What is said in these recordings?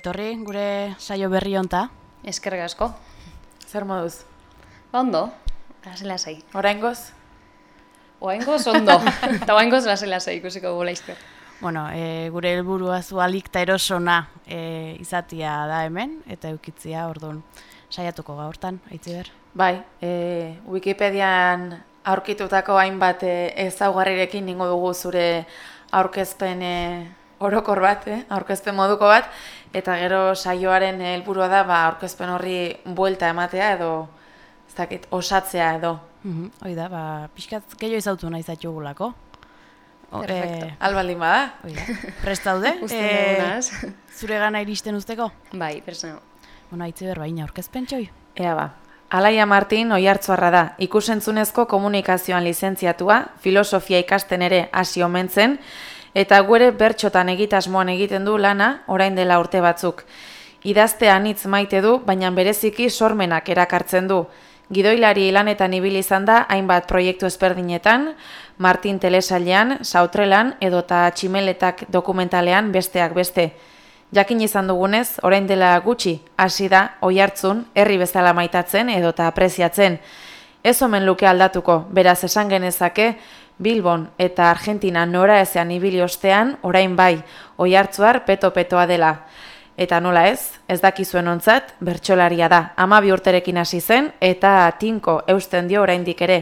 etorri gure saio berri honta. Eskerrik asko. Zer moduz? Ondo, lase lasai. Oraingoz? Oaingoz ondo, eta oaingoz lase lasai ikusiko gola izker. Bueno, e, gure helburua zu alik eta erosona e, izatia da hemen, eta eukitzia orduan saiatuko gaurtan, aitzi ber. Bai, e, Wikipedian aurkitutako hainbat e, ezaugarrirekin ningo dugu zure aurkezpen e, orokor bat, eh? aurkezpen moduko bat, eta gero saioaren helburua da ba, aurkezpen horri buelta ematea edo ez dakit, osatzea edo. Mhm, Hoi da, ba, pixkat gehiago izautu nahi zaitugulako. O, Perfecto. E, bada? hoi da, prest daude? E, zure gana iristen usteko? Bai, persona. Bueno, aitzi ber, baina aurkezpen txoi. Ea ba. Alaia Martin oihartzuarra da, ikusentzunezko komunikazioan lizentziatua, filosofia ikasten ere hasi omentzen, eta guere bertxotan egitasmoan egiten du lana orain dela urte batzuk. Idazte anitz maite du, baina bereziki sormenak erakartzen du. Gidoilari lanetan ibili izan da hainbat proiektu ezberdinetan, Martin Telesailean, Sautrelan edota Tximeletak dokumentalean besteak beste. Jakin izan dugunez, orain dela gutxi, hasi da, oihartzun, herri bezala maitatzen edota apreziatzen. Ez omen luke aldatuko, beraz esan genezake, Bilbon eta Argentina nora ezean ibili ostean, orain bai, oihartzuar peto-petoa dela. Eta nola ez, ez dakizuen ontzat, bertsolaria da, amabi urterekin hasi zen, eta tinko eusten dio oraindik ere.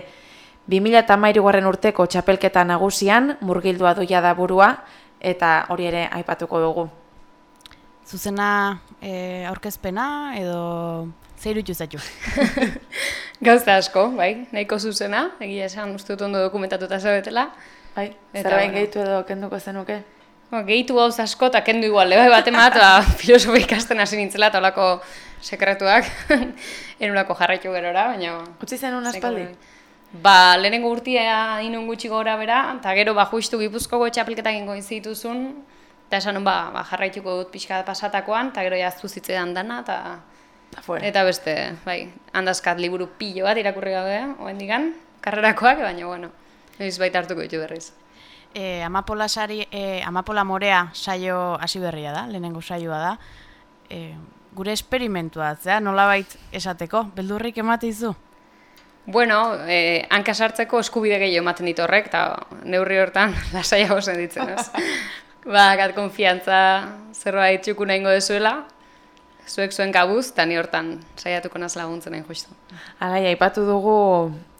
2008 garren urteko txapelketa nagusian, murgildua duia da burua, eta hori ere aipatuko dugu. Zuzena e, aurkezpena edo zeirutu zaitu. Gauza asko, bai, nahiko zuzena, egia esan uste dut ondo dokumentatuta zaudetela. Bai, Eta zerbait bueno. gehitu edo kenduko zenuke? Ba, gehitu gauza asko eta kendu igual, bai bat emat, ba, filosofia ikasten hasi nintzela eta olako sekretuak enulako jarraitu gerora, baina... Utzi zenun aspaldi? Ba, lehenengo urtia inun gutxi gora bera, eta gero ba, justu gipuzkoko txapelketak ingo zituzun, eta esan ba, ba, jarraituko dut pixka pasatakoan, eta gero jaztu zitzean dana, eta... Eta fue. Eta beste, bai, handazkat liburu pilo bat irakurri gabe, oendikan, karrerakoak, baina, bueno, ez baita hartuko ditu berriz. E, amapola, sari, e, amapola morea saio hasi berria da, lehenengo saioa da. E, gure esperimentua, zera, nolabait esateko, beldurrik emate izu? Bueno, eh, hanka sartzeko eskubide gehiago ematen dit horrek, eta neurri hortan lasaiago sentitzen, ez? ba, gat konfiantza zerbait txuku nahingo dezuela, zuek zuen kabuz, eta ni hortan saiatuko naz laguntzen nahi justu. Alai, aipatu dugu,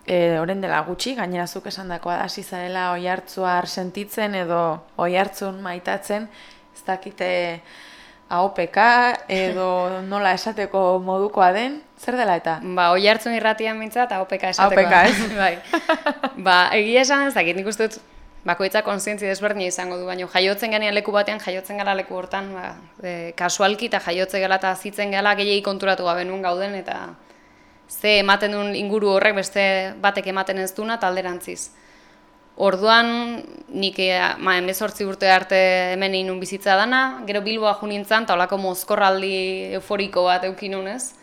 e, orain dela gutxi, gainera zuk esan dakoa da, hasi zarela oi hartzuar sentitzen edo oi hartzun maitatzen, ez dakite AOPK edo nola esateko modukoa den, zer dela eta? Ba, oi hartzun irratian mintza eta OPK esateko. AOPK, ez? bai. Ba, egia esan ez dakit, nik uste dut bakoitza kontzientzia desberdina izango du, baina jaiotzen ganean leku batean, jaiotzen gala leku hortan, ba, e, kasualki eta jaiotze gala eta zitzen gala gehiagi konturatu gabe nun gauden, eta ze ematen duen inguru horrek beste batek ematen ez duna talderantziz. Orduan, nik eh, ma, emezortzi urte arte hemen inun bizitza dana, gero Bilboa jo nintzen, eta olako mozkorraldi euforiko bat eukinun ez.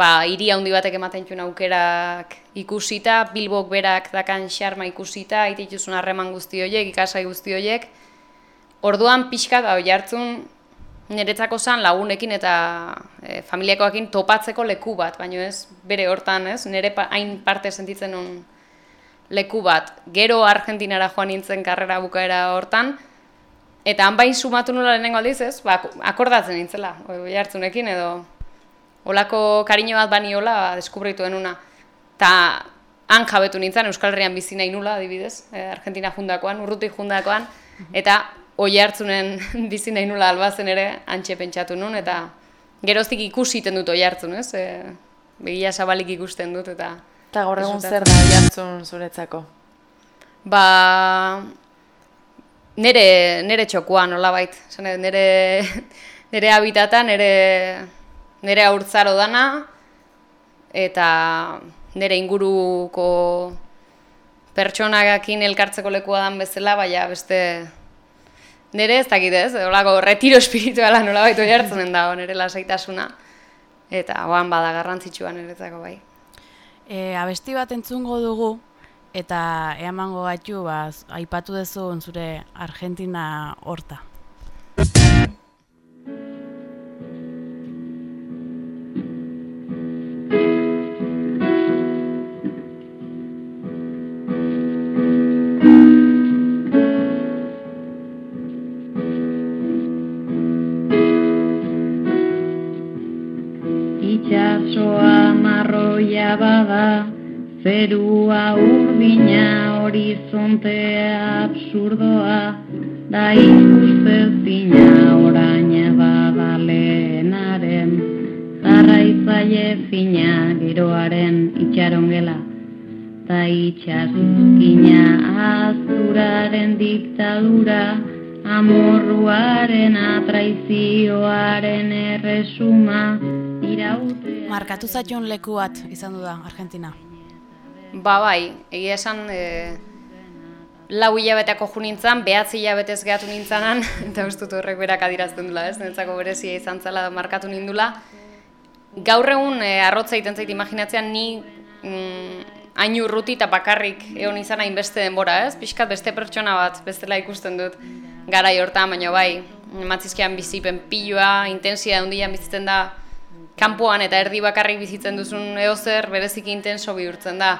Ba, hiri handi batek ematen zuen aukerak ikusita, Bilbok berak dakan xarma ikusita, itituzun harreman guzti horiek, ikasai guzti horiek. Orduan pixka da, oi hartzun, niretzako zan lagunekin eta e, familiakoekin topatzeko leku bat, baino ez, bere hortan ez, nire pa, hain parte sentitzen nun leku bat. Gero Argentinara joan nintzen karrera bukaera hortan, eta han bai sumatu nula lehenengo aldiz ez, ba, akordatzen nintzela, oi hartzunekin edo olako kariño bat bani hola ba, deskubritu denuna. Ta han jabetu nintzen Euskal Herrian bizi nahi nula, adibidez, eh, Argentina jundakoan, urruti jundakoan, eta oi hartzunen bizi nahi nula albazen ere antxe pentsatu nun, eta geroztik ikusiten dut oi hartzun, ez? E, begia zabalik ikusten dut, eta Eta gaur egun zer da oi hartzun zuretzako? Ba, nere, nere txokoa nolabait, nere, nere habitata, nere, nere haurtzaro dana, eta nere inguruko pertsonagakin elkartzeko lekua dan bezala, baina beste nere ez dakit ez, olako retiro espirituala nolabait hori hartzen dago nere lasaitasuna, eta oan bada garrantzitsua niretzako bai. E, abesti bat entzungo dugu, eta eamango gaitu, ba, aipatu dezun zure Argentina horta. Zerua urdina horizontea absurdoa Da ikustezina orain badalenaren Zarraitzaile fina giroaren itxarongela Ta itxaskina azuraren diktadura Amorruaren atraizioaren erresuma irautea Markatu zaion leku bat izan du da, Argentina. Ba bai, egia esan e, lau hilabeteako ju nintzen, behatzi hilabetez gehatu nintzanan, eta dut horrek berak adirazten dula, ez? Nentzako berezia izan zela markatu nindula. Gaur egun e, arrotza egiten zait imaginatzean ni mm, hain urruti eta bakarrik egon izan hainbeste denbora, ez? Piskat beste pertsona bat, bestela ikusten dut garai hortan, baina bai, matzizkian bizipen pilua, intensia handian bizitzen da, kanpoan eta erdi bakarrik bizitzen duzun eozer bereziki intenso bihurtzen da.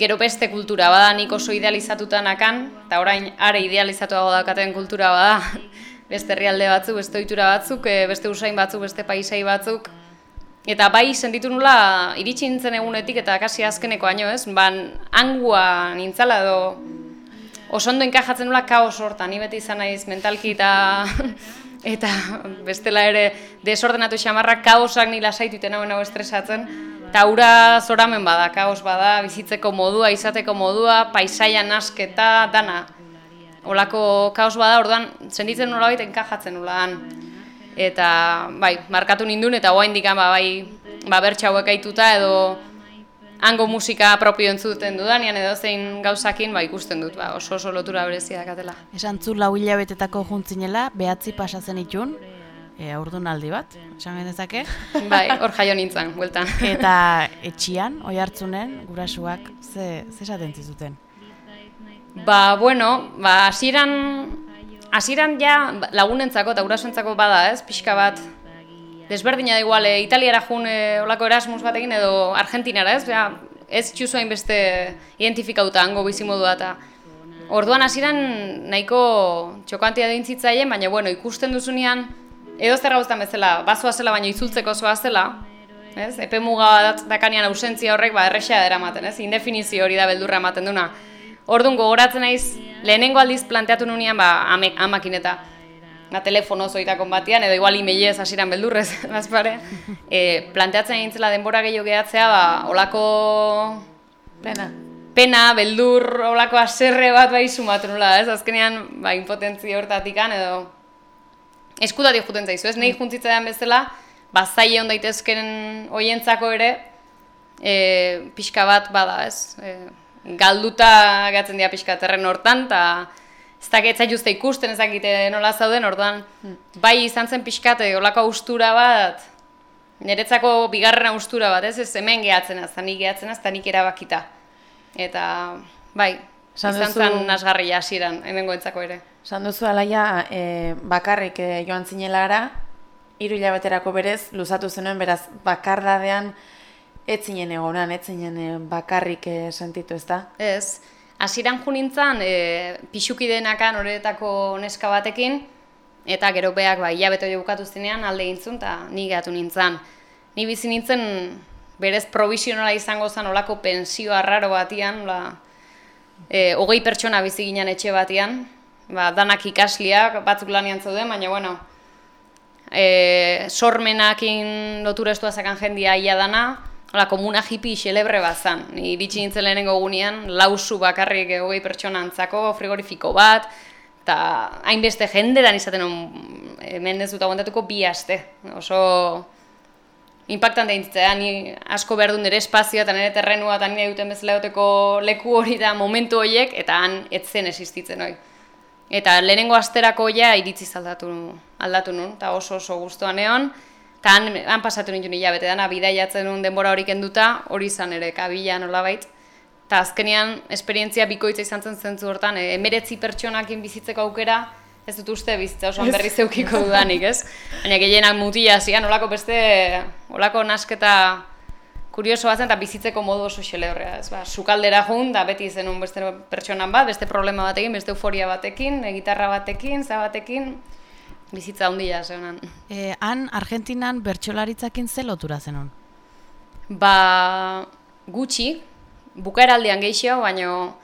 Gero beste kultura bada nik oso idealizatuta nakan, eta orain are idealizatuago daukaten kultura bada, beste herrialde batzuk, beste ohitura batzuk, eh, beste usain batzuk, beste paisai batzuk. Eta bai sentitu nula iritsi nintzen egunetik eta kasi azkeneko aino ez, ban angua nintzala edo oso ondo enkajatzen nula kaos hortan, ni beti izan naiz mentalki eta eta bestela ere desordenatu xamarrak kaosak ni lasaitu iten hau estresatzen, eta ura zoramen bada, kaos bada, bizitzeko modua, izateko modua, paisaia nasketa, dana. Olako kaos bada, orduan, zenditzen nola baita enkajatzen nula Eta, bai, markatu nindun, eta hoa indikan, ba, bai, ba, bertxa hauek aituta, edo hango musika propio entzuten dudanean edo zein gauzakin ba, ikusten dut, ba, oso oso lotura berezia dakatela. Esan zu lau hilabetetako juntzinela, behatzi pasatzen itun, e, aurdun aldi bat, esan genezake. bai, hor jaio nintzen, bueltan. Eta etxian, oi hartzunen, gurasuak, ze, ze esaten zizuten? Ba, bueno, ba, asiran, asiran ja lagunentzako eta gurasuentzako bada, ez, pixka bat, desberdina da igual, e, italiara jun e, olako Erasmus batekin edo Argentinara, ez? Ja, ez txuzu beste identifikauta hango bizimodua eta orduan hasieran nahiko txokantia dintzitzaien, baina bueno, ikusten duzunean edo zer gauztan bezala, bazoa zela baina itzultzeko zoa zela, ez? Epe muga dakanean ausentzia horrek ba erresa eramaten, ez? Indefinizio hori da beldurra ematen duna. Orduan gogoratzen naiz lehenengo aldiz planteatu nunean ba amakin eta na telefono zoitakon batean, edo igual emailez hasiran beldurrez, bazpare. E, planteatzen eintzela denbora gehiago gehatzea, ba, olako... Pena. Pena, beldur, olako aserre bat bai sumatu nula, ez? Azkenean, ba, impotentzi hortatikan, edo... Eskudati juten zaizu, ez? Nei mm. juntzitzean bezala, ba, zaile hon daitezken oientzako ere, e, pixka bat bada, ez? E, galduta gatzen dira pixka terren hortan, eta ez dakit zaituzte ikusten ezakite nola zauden, orduan bai izan zen pixkate, olako austura bat, niretzako bigarren austura bat, ez, ez hemen gehatzen az, nik gehatzen az, nik erabakita. Eta, bai, izan duzu, zen nasgarri hasiran hemen goentzako ere. Zan duzu alaia, e, bakarrik e, joan zinela hiru hilabeterako berez, luzatu zenuen, beraz, bakardadean, etzinen egonan, etzinen bakarrik e, sentitu, ez da? Ez, Hasieran ju nintzen, e, pixuki denakan horretako neska batekin, eta gero beak ba, hilabete hori bukatu zenean alde gintzun, eta ni gehatu nintzen. Ni bizi nintzen berez provisionala izango zen olako pensio arraro batian, la, e, hogei pertsona bizi ginen etxe batian, ba, danak ikasliak, batzuk lanian zauden, baina bueno, e, sormenakin lotura estua zakan jendia ia dana, Hala, komuna hippie xelebre bat zan. Ni bitxi nintzen lehenengo gunean, lausu bakarrik hogei pertsona antzako, frigorifiko bat, eta hainbeste jende da izaten hemen ez dut aguantatuko bi aste. Oso impactante dintzitzea, ni asko behar nire espazioa eta nire terrenua eta nire duten bezala leku hori da momentu horiek, eta han etzen existitzen hori. Eta lehenengo asterako ja iritzi aldatu, aldatu nun, eta oso oso guztuan egon. Eta han, han pasatu nintu nila bete dana, bidaiatzen nuen denbora horik enduta, hori izan ere, kabila nola bait. Eta azkenean, esperientzia bikoitza izan zen zentzu hortan, e, emeretzi pertsonakin bizitzeko aukera, ez dut uste bizitza oso berri zeukiko dudanik, ez? Baina gehienak mutila zian, olako beste, olako nasketa kurioso bat zen, eta bizitzeko modu oso xele ez? Ba, sukaldera jun, da beti zenun beste pertsonan bat, beste problema batekin, beste euforia batekin, gitarra batekin, zabatekin, bizitza handia zeunan. E, han, Argentinan bertxolaritzakin ze lotura zenon? Ba, gutxi, bukaeraldian geixio, baino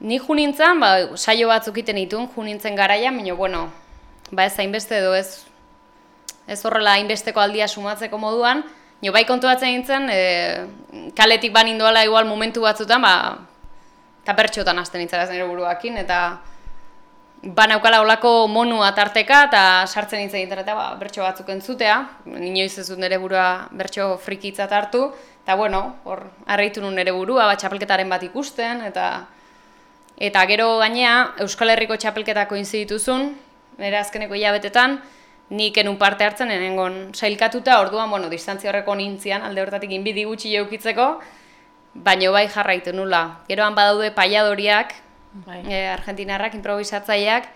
ni ju nintzen, ba, saio batzuk iten ditun, ju nintzen garaia, baina, bueno, ba ez hainbeste edo ez, ez horrela hainbesteko aldia sumatzeko moduan, jo bai kontuatzen nintzen, e, kaletik ban indoala igual momentu batzutan, ba, eta bertxotan hasten nintzen nire buruakin, eta ban aukala olako monua tarteka, eta sartzen nintzen nintzen, eta ba, bertxo batzuk entzutea, inoiz ez dut nire burua bertxo frikitza hartu, eta bueno, hor, arreitu nun nire burua, bat txapelketaren bat ikusten, eta eta gero gainea, Euskal Herriko txapelketako inzituzun, nire azkeneko hilabetetan, nik enun parte hartzen enengon sailkatuta, orduan, bueno, distantzia horreko nintzian, alde hortatik inbidi gutxi jaukitzeko, baino bai jarraitu nula. Geroan badaude paiadoriak, bai. e, argentinarrak, improvisatzaileak,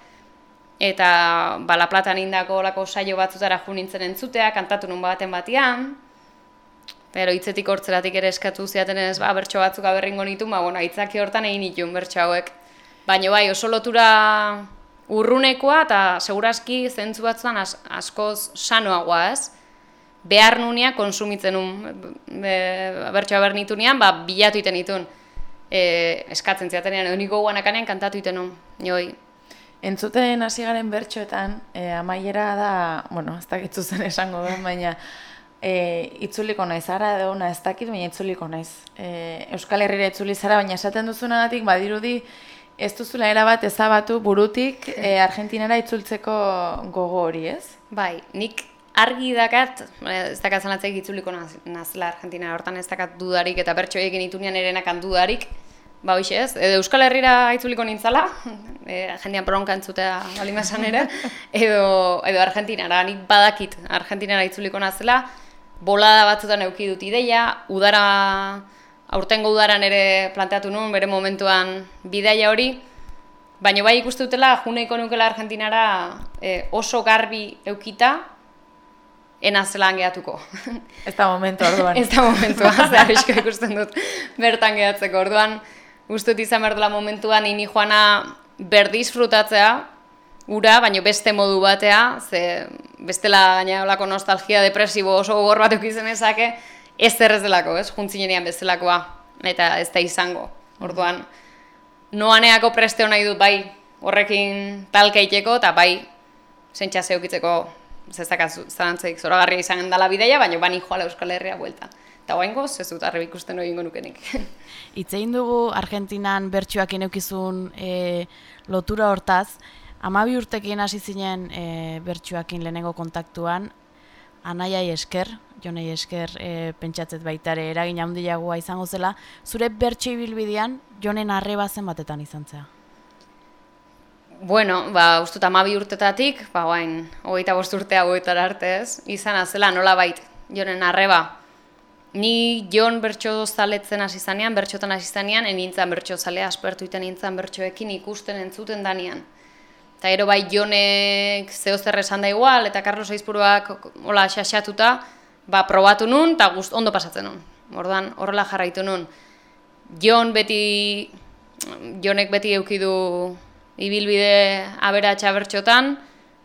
eta ba, La Plata nindako olako saio batzutara jo nintzen entzutea, kantatu nun baten batian, Pero hitzetik hortzeratik ere eskatu ziaten ez, ba, bertso batzuk aberringo nitu, ba, bueno, aitzaki hortan egin nituen bertso hauek. Baina bai, oso lotura urrunekoa eta segurazki zentzu batzuan as, askoz sanoagoa ez. Behar nunia konsumitzen nun, be, bertsoa behar nitu ba, bilatu iten nituen. E, eskatzen ziatenean, edo niko guanakanean kantatu iten nun, joi. Entzuten hasi garen bertsoetan, e, amaiera da, bueno, ez dakitzu zen esango duen, baina e, itzuliko naiz, ara edo ez dakit, baina itzuliko naiz. E, Euskal Herriera itzuli zara, baina esaten duzunagatik badirudi, Ez duzula erabat ezabatu burutik e, Argentinara itzultzeko gogo hori, ez? Bai, nik argi dakat, ez dakat zanatzek itzuliko naz, nazela Argentina, hortan ez dakat dudarik eta bertso egin itunean erenakan dudarik, ba hoxe ez, edo Euskal Herrira itzuliko nintzala, e, jendean bronka entzutea balimasan ere, edo, edo Argentinara, nik badakit Argentinara itzuliko nazela, bolada batzutan euki dut ideia, udara aurtengo udaran ere planteatu nuen, bere momentuan bidaia hori, baina bai ikustu dutela, juneiko nukela Argentinara e, oso garbi eukita, ena zelan gehatuko. Ez da momentu orduan. Ez da momentu, azera bizko ikusten dut bertan gehatzeko orduan. Guztut izan behar dela momentuan, ini joana berdizfrutatzea, ura, baina beste modu batea, ze bestela gaina olako nostalgia depresibo oso gogor bat eukizen ezake, ez errez delako, ez, juntzinean bezalakoa, eta ez da izango. Orduan, noaneako presteo nahi dut bai horrekin talkeiteko, eta bai zentsa zeukitzeko zezaka zarantzaik zoragarria izan dela bideia, baina bani joala Euskal Herria buelta. Eta guain goz, ez dut arrebik usten hori nukenik. Itzein dugu Argentinan bertsuak ineukizun e, lotura hortaz, amabi urtekin hasi zinen e, bertsuakin lehenengo kontaktuan, anaiai esker, jonei esker e, pentsatzet baitare eragin handiagoa izango zela, zure bertxe ibilbidean jonen arreba zen batetan izan zea? Bueno, ba, ustut amabi urtetatik, ba, guain, hogeita bost urtea goetara arte ez, izan azela nola bait, jonen arreba. Ni jon bertso zaletzen hasi zanean, bertxotan hasi zanean, enintzen bertso zalea, aspertu iten nintzen bertsoekin ikusten entzuten danean. Eta gero bai jonek zeo zer esan da igual, eta Carlos Aizpuruak hola xaxatuta, ba, probatu nun, eta gust, ondo pasatzen nun. Ordan horrela jarraitu nun. Jon beti, jonek beti eukidu ibilbide abera txabertxotan,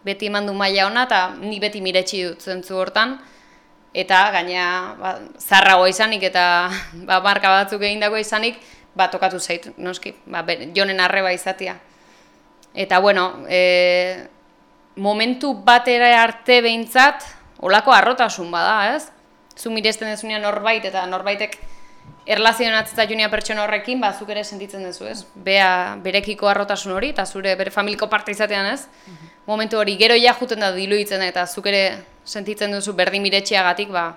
beti eman du maila ona, eta ni beti miretsi dut zentzu hortan. Eta gaina ba, zarragoa izanik eta ba, marka batzuk egindako izanik, ba, tokatu zait, noski, ba, jonen arreba izatia. Eta bueno, e, momentu batera arte behintzat, olako arrotasun bada, ez? Zu miresten dezunean norbait eta norbaitek erlazionatzea junia pertsona horrekin, ba, zuk ere sentitzen duzu, ez? Bea, berekiko arrotasun hori, eta zure bere familiko parte izatean, ez? Mhm. Momentu hori, gero ja juten da diluitzen eta zuk ere sentitzen duzu berdin miretxiagatik, ba,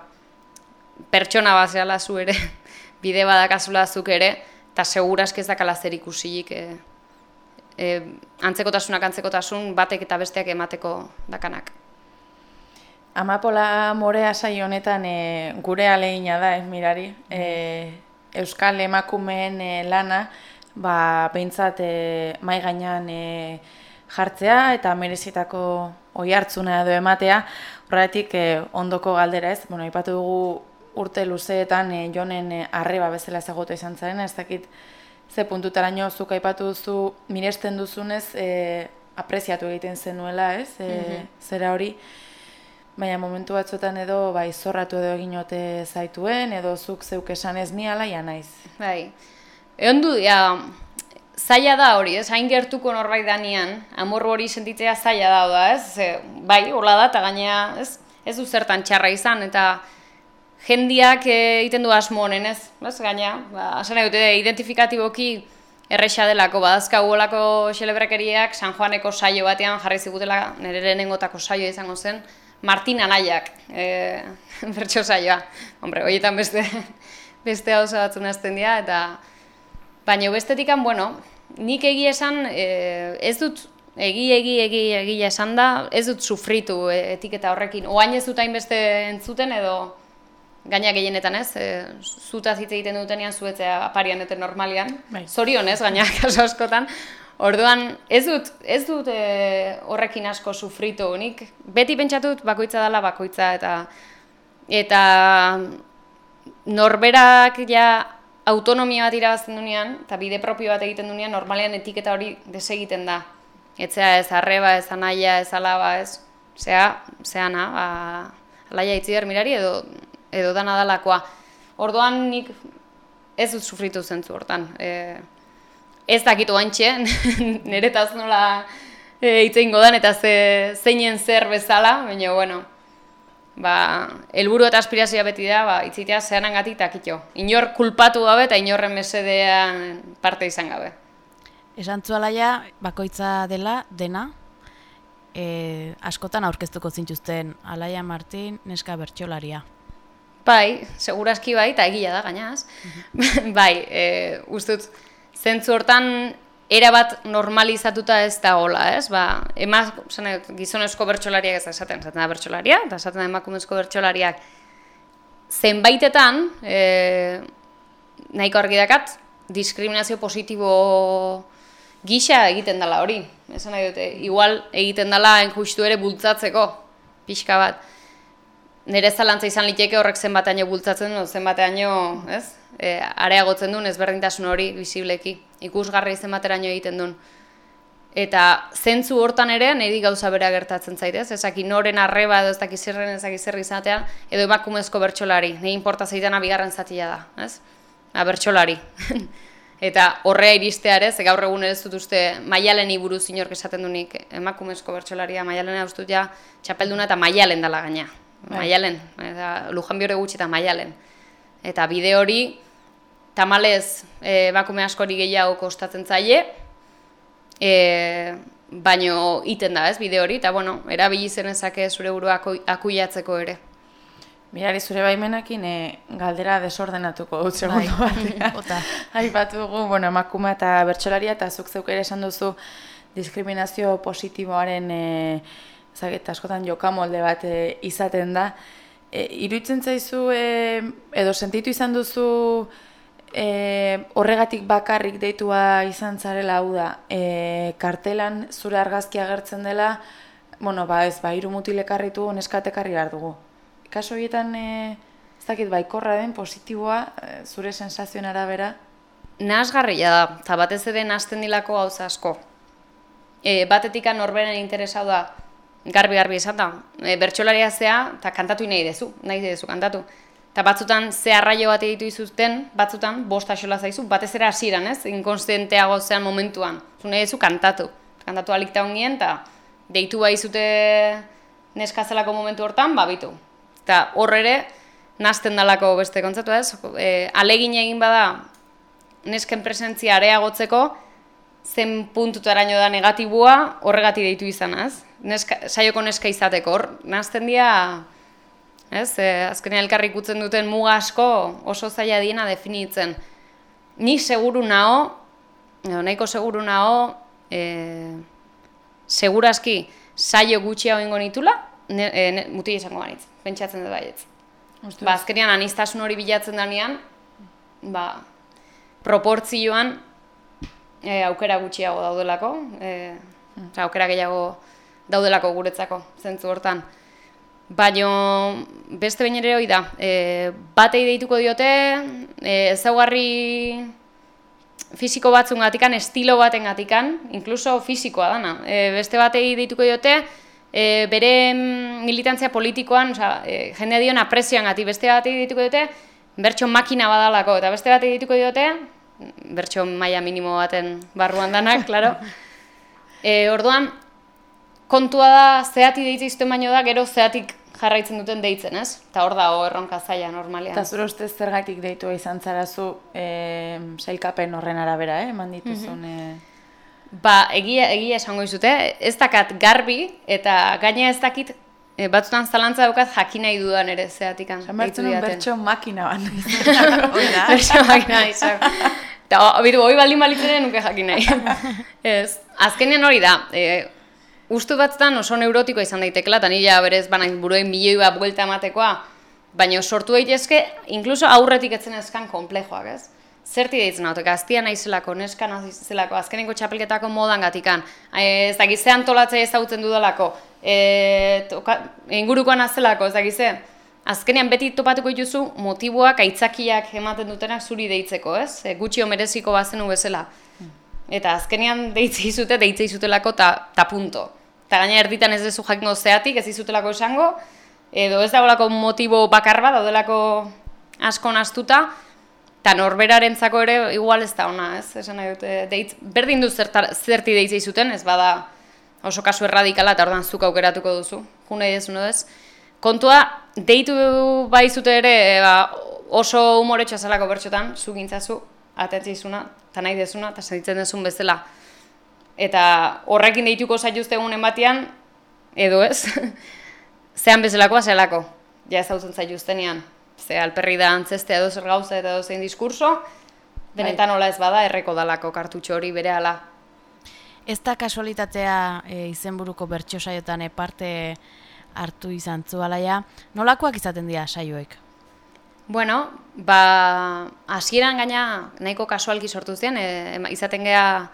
pertsona bat zehala zu ere, bide badakazula zuk ere, eta segurazk ez dakala zer ikusilik, eh, e, antzekotasunak antzekotasun batek eta besteak emateko dakanak. Amapola morea sai honetan e, gure alegina da, ez mirari. E, Euskal emakumeen e, lana, ba, behintzat e, mai gainean e, jartzea eta merezitako oi hartzuna edo ematea. Horretik e, ondoko galdera ez, bueno, ipatu dugu urte luzeetan e, jonen e, arreba bezala ezagutu izan zaren, ez dakit ze puntutaraino zuk aipatu duzu miresten duzunez e, apreziatu egiten zenuela, ez? E, Zera hori. Baina momentu batzuetan edo bai zorratu edo egin ote zaituen edo zuk zeuk esan ez ni ala ja naiz. Bai. Egon du, ja, zaila da hori, ez? Hain gertuko norbait danean, amor hori sentitzea zaila da, da, ez? Ze, bai, hola da, eta gainea, ez? Ez du zertan txarra izan, eta jendiak eh, egiten du asmo honen, ez? Ez, gainea, ba, asan dute, identifikatiboki erresa delako, badazka guolako xelebrekeriak San Juaneko saio batean jarri zigutela, nire lehenengotako saio izango zen, Martin Anaiak, e, bertso saioa. Hombre, horietan beste, beste hau zabatzen azten dira, eta baina bestetikan, bueno, nik egi esan, e, ez dut, egi, egi, egi, egi esan da, ez dut sufritu e, etiketa horrekin. Oain ez dut hainbeste entzuten edo, gaina gehienetan ez, e, zuta hitz egiten dutenean zuetzea aparian eta normalian. Bai. Zorion ez, gaina kaso askotan. Orduan, ez dut, ez dut e, horrekin asko sufritu. Nik beti pentsatut bakoitza dela bakoitza eta eta norberak ja autonomia bat irabazten dunean, eta bide propio bat egiten dunean, normalean etiketa hori desegiten da. Etzea ez arreba, ez anaia, ez alaba, ez, zea, zea na, ba, alaia itzider mirari edo, edo dana dalakoa. Orduan nik ez dut sufritu zentzu hortan. E, ez dakitu gantxe, niretaz nola e, itzein godan eta ze, zeinen zer bezala, baina, bueno, ba, helburu eta aspirazioa beti da, ba, itzitea zehanan gatik takito. Inor kulpatu gabe eta inorren mesedean parte izan gabe. Esan zualaia, bakoitza dela, dena, e, askotan aurkeztuko zintuzten Alaia Martin, neska bertxolaria. Bai, seguraski bai, eta egia da, gainaz. bai, e, ustut, zentzu hortan erabat normalizatuta ez da hola, ez? Ba, ema, zene, gizonezko bertsolariak ez da esaten, esaten da bertsolaria, eta esaten da emakumezko bertsolariak zenbaitetan, e, nahiko argi dakat, diskriminazio positibo gisa egiten dela hori. Esan nahi dute, igual egiten dela enjustu ere bultzatzeko, pixka bat. Nere zalantza izan liteke horrek zenbateaino bultzatzen zenbateaino, ez? E, areagotzen duen ezberdintasun hori bisibleki, ikusgarri zenbateraino egiten duen. Eta zentzu hortan ere niri gauza bera gertatzen zaitez, ezaki noren arreba edo ez daki zerren ezaki zer izatea, edo emakumezko bertsolari, nire inporta zaitana bigarren zatia da, ez? A, bertsolari. Eta horrea iristea ere, ze gaur egun ez dut uste maialen buruz inork esaten dunik emakumezko bertsolaria maialena ustut ja txapelduna eta maialen dela gaina. Bai. Maialen, eta lujan biore gutxi eta maialen. Eta bide hori, tamalez e, emakume askori gehiago kostatzen zaie, e, baino iten da ez bide hori, eta bueno, erabili zenezake zure burua aku- akuiatzeko ere. Mirari zure baimenakin e, galdera desordenatuko dut segundo batean. Ota. Aipatu dugu, bueno, emakume eta bertsolaria eta zuk zeuk ere esan duzu diskriminazio positiboaren e, zaget, askotan jokamolde bat e, izaten da. E, iruditzen zaizu e, edo sentitu izan duzu e, horregatik bakarrik deitua izan zarela hau da, e, kartelan zure argazki agertzen dela, bueno, ba ez, ba, hiru mutilek harritu neskatek harri behar dugu. Kaso horietan, e, ez dakit, baikorra den, positiboa, e, zure sensazioen arabera, Nasgarria da, eta batez ere nasten dilako gauza asko. E, batetikan norberen interesau da, garbi-garbi esan da, e, bertxolaria zea, eta kantatu nahi dezu, nahi dezu kantatu. Eta batzutan ze arraio bat egitu izuzten, batzutan bost axola zaizu, batez ere hasieran ez, inkonstienteago zean momentuan. Zu nahi dezu kantatu. Kantatu alikta ongien, eta deitu bai zute neskazelako momentu hortan, babitu. Eta hor ere, nasten dalako beste kontzatu ez, e, alegin egin bada, nesken presentzia areagotzeko, zen puntutaraino da negatibua horregati deitu izan, ez? Neska, saioko neska izateko, hor, nazten dira, ez? E, azkenean elkarri ikutzen duten muga asko oso zaila diena definitzen. Ni seguru nao, nahiko seguru nao, e, segurazki saio gutxiago ingo nitula, ne, e, ne, muti izango banitz, pentsatzen dut baietz. Ba, azkenean anistasun hori bilatzen danean, ba, proportzioan e, aukera gutxiago daudelako, e, aukera gehiago daudelako guretzako, zentzu hortan. Baino beste behin ere hori da, e, batei deituko diote, e, ezaugarri fisiko batzun gatikan, estilo baten gatikan, inkluso fisikoa dana. E, beste batei deituko diote, e, bere militantzia politikoan, oza, e, jendea dion apresioan gati, beste bat dituko dute, bertso makina badalako, eta beste bat dituko dute, bertso maila minimo baten barruan danak, klaro. E, orduan, kontua da, zeati deitze izten baino da, gero zeatik jarraitzen duten deitzen, ez? Eta hor da, erronka zaila normalean. Eta zure ustez zergatik deitu izan zarazu e, sailkapen horren arabera, eh? eman dituzun... e... Ba, egia, egia esango izute, ez dakat garbi, eta gaina ez dakit, e, batzutan zalantza daukat jakin nahi dudan ere zeatikan. Zamertzen un bertso makina ban. bertso makina izan. Eta, bitu, hoi baldin balitzen nuke jakin nahi. ez, azkenean hori da, e, ustu batzutan oso neurotiko izan daitekela, eta nila berez banain buruei milioi bat buelta ematekoa, baina sortu daitezke, inkluso aurretik etzen ezkan komplejoak, ez? zerti deitzen hau, gaztia nahi zelako, neska nahi zelako, azkenengo txapelketako modan gatikan, ez da gizte antolatzea ezagutzen dudalako, e, toka, ingurukoan azelako, ez da gizte, azkenean beti topatuko dituzu motiboak, aitzakiak ematen dutenak zuri deitzeko, ez? E, gutxi omereziko bazenu bezala. Eta azkenean deitze izute, deitze izutelako ta, ta punto. Eta gaina erditan ez dezu jakingo zeatik, ez izutelako esango, edo ez dagoelako motibo bakar bat, daudelako asko nastuta, Eta norberaren zako ere, igual ez da ona, ez? Esan nahi dute, deitz, berdin du zertar, zerti deitzei zuten, ez bada oso kasu erradikala eta ordan zuk aukeratuko duzu. June ez, ez? Kontua, deitu bai zute ere, e, ba, oso humoretxo zelako bertxotan, zu gintzazu, atentzizuna, eta nahi dezuna, eta sentitzen dezun bezala. Eta horrekin deituko zaituzte egunen batean, edo ez, zean bezalakoa zelako, ja ez hau zaituztenean ze alperri da antzestea edo zer gauza eta edo zein diskurso, benetan bai. nola ez bada erreko dalako kartutxo hori bere ala. Ez da kasualitatea e, izenburuko bertso saiotan parte hartu izan zu alaia, nolakoak izaten dira saioek? Bueno, ba, hasieran gaina nahiko kasualki sortu zen, e, izaten gea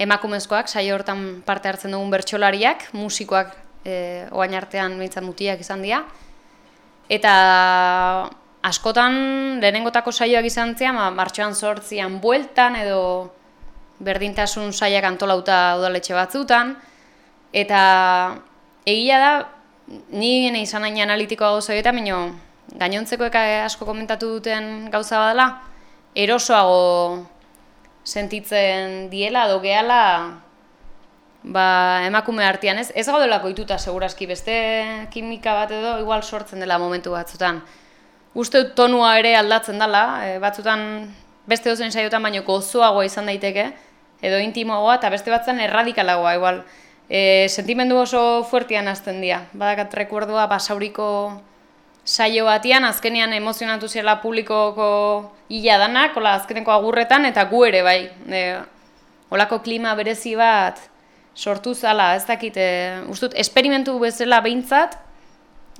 emakumezkoak, saio hortan parte hartzen dugun bertsolariak, musikoak e, oain artean behintzat mutiak izan dira. Eta askotan lehenengotako saioak izan zian, ma, ba, martxoan sortzian bueltan edo berdintasun saiak antolauta udaletxe batzutan, eta egia da, ni gene izan nahi analitikoa gauza eta gainontzeko eka asko komentatu duten gauza badala, erosoago sentitzen diela, edo gehala, ba, emakume artean ez, ez gaudelako ituta segurazki, beste kimika bat edo igual sortzen dela momentu batzutan uste tonua ere aldatzen dela, e, batzutan beste dozen saiotan baino gozoagoa izan daiteke, edo intimoagoa, eta beste batzen erradikalagoa, igual. E, sentimendu oso fuertian azten dira. Badakat rekuerdua basauriko saio batian, azkenean emozionatu zela publikoko hila danak, ola azkeneko agurretan, eta gu ere bai. E, olako klima berezi bat sortu zala, ez dakit, e, ustut, esperimentu bezala behintzat,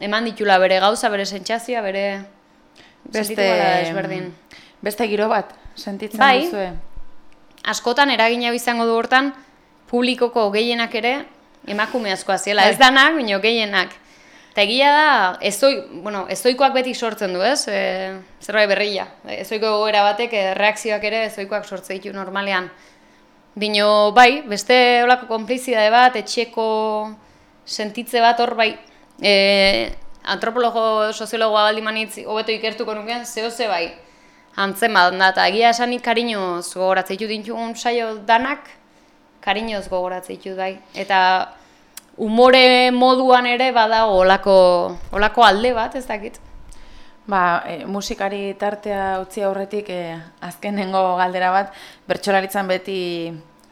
eman ditula bere gauza, bere sentsazioa, bere beste desberdin. Beste giro bat sentitzen bai, duzue. Askotan eragina izango du hortan publikoko gehienak ere emakume askoa ziela. Ez bai. danak, baina gehienak. Eta egia da, ezoi, bueno, ezoikoak beti sortzen du, ez? E, zerbait berria. Ezoiko goera batek, e, reakzioak ere ezoikoak sortzen ditu normalean. Bino, bai, beste olako konplizidade bat, etxeko sentitze bat hor, bai, e, antropologo, soziologoa baldi manitz, hobeto ikertuko nukean, zeo ze bai, antzen bat, eta egia esanik kariñoz gogoratzen ditu dintugun saio danak, kariñoz gogoratzen ditu bai. Eta umore moduan ere bada olako, olako alde bat, ez dakit. Ba, e, musikari tartea utzi aurretik e, azkenengo galdera bat, bertsolaritzan beti,